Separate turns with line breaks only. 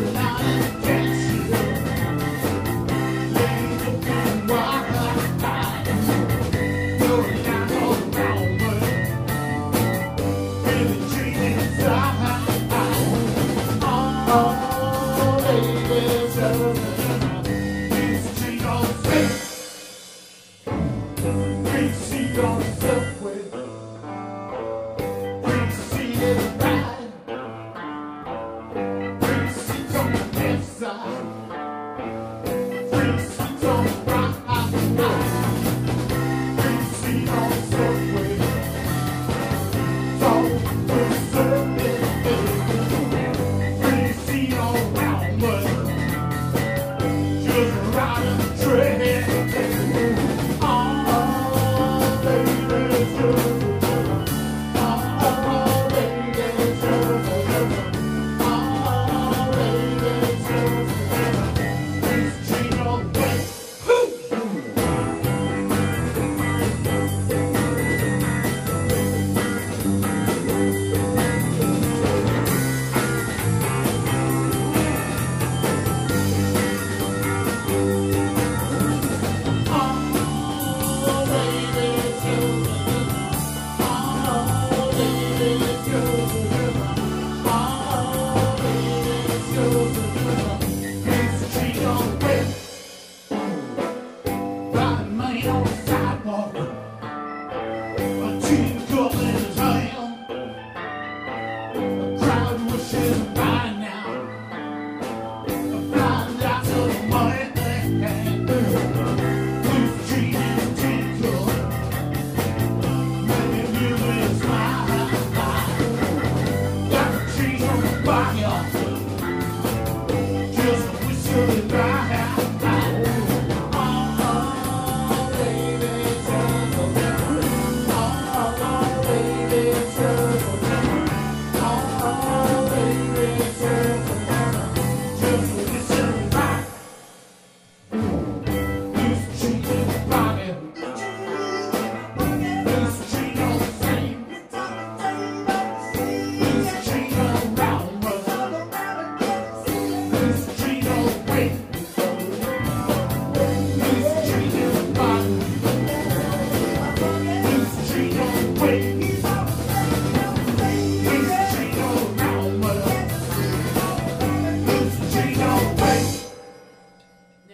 Lord.